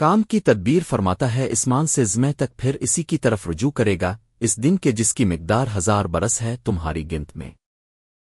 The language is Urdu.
کام کی تدبیر فرماتا ہے اسمان سے زمہ تک پھر اسی کی طرف رجوع کرے گا، اس دن کے جس کی مقدار ہزار برس ہے، تمہاری گنت میں۔